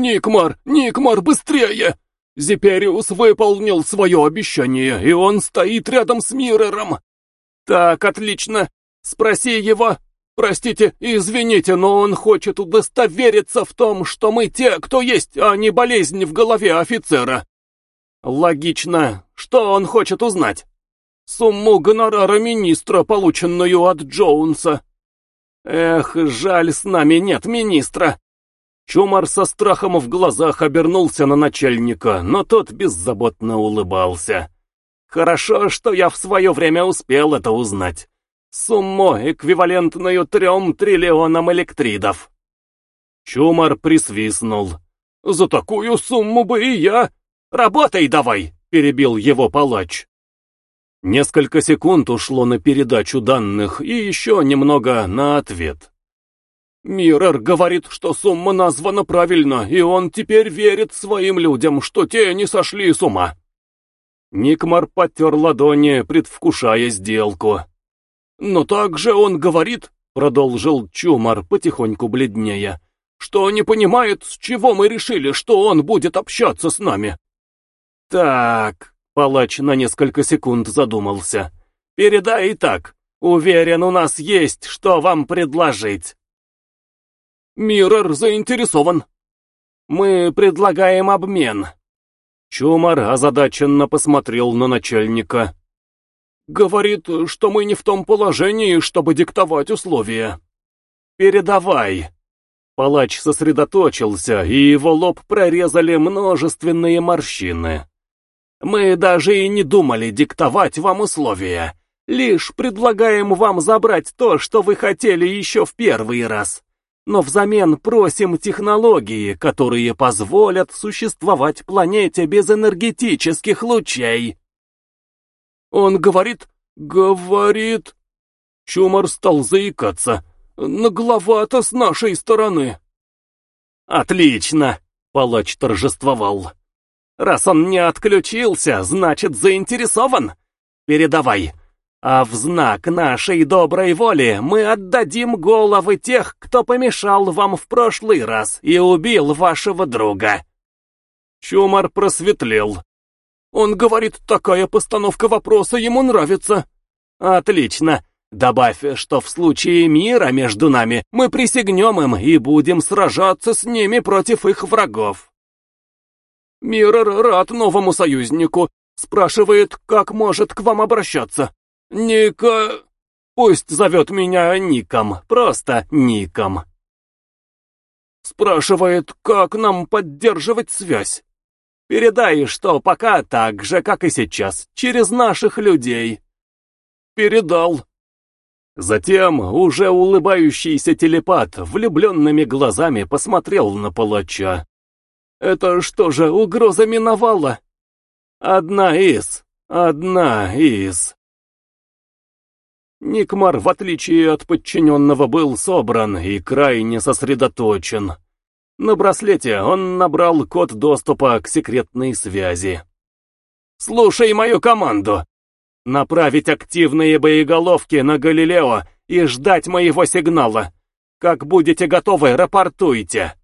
Никмар, Никмар, быстрее! Зипериус выполнил свое обещание, и он стоит рядом с Миррором. Так, отлично. Спроси его. Простите, извините, но он хочет удостовериться в том, что мы те, кто есть, а не болезнь в голове офицера. Логично. Что он хочет узнать? Сумму гонорара министра, полученную от Джоунса. Эх, жаль, с нами нет министра. Чумар со страхом в глазах обернулся на начальника, но тот беззаботно улыбался. Хорошо, что я в свое время успел это узнать. Сумму, эквивалентную трем триллионам электридов. Чумар присвистнул. «За такую сумму бы и я...» «Работай давай!» — перебил его палач. Несколько секунд ушло на передачу данных и еще немного на ответ. Миррор говорит, что сумма названа правильно, и он теперь верит своим людям, что те не сошли с ума. Никмар потер ладони, предвкушая сделку. «Но также он говорит», — продолжил Чумар, потихоньку бледнее, «что не понимает, с чего мы решили, что он будет общаться с нами». «Так», — палач на несколько секунд задумался, «передай так. Уверен, у нас есть, что вам предложить». Миррор заинтересован. Мы предлагаем обмен. Чумар озадаченно посмотрел на начальника. Говорит, что мы не в том положении, чтобы диктовать условия. Передавай. Палач сосредоточился, и его лоб прорезали множественные морщины. Мы даже и не думали диктовать вам условия. Лишь предлагаем вам забрать то, что вы хотели еще в первый раз но взамен просим технологии, которые позволят существовать планете без энергетических лучей. Он говорит, говорит... Чумар стал заикаться. Нагловато с нашей стороны. Отлично, палач торжествовал. Раз он не отключился, значит заинтересован. Передавай, а в знак нашей доброй воли мы отдадим головы тех, кто помешал вам в прошлый раз и убил вашего друга. Чумар просветлел. Он говорит, такая постановка вопроса ему нравится. Отлично. Добавь, что в случае мира между нами мы присягнем им и будем сражаться с ними против их врагов. Миррор рад новому союзнику. Спрашивает, как может к вам обращаться. Ника... Пусть зовет меня Ником, просто Ником. Спрашивает, как нам поддерживать связь. Передай, что пока так же, как и сейчас, через наших людей. Передал. Затем уже улыбающийся телепат влюбленными глазами посмотрел на палача. Это что же, угроза миновала? Одна из, одна из. Никмар, в отличие от подчиненного, был собран и крайне сосредоточен. На браслете он набрал код доступа к секретной связи. «Слушай мою команду! Направить активные боеголовки на Галилео и ждать моего сигнала. Как будете готовы, рапортуйте!»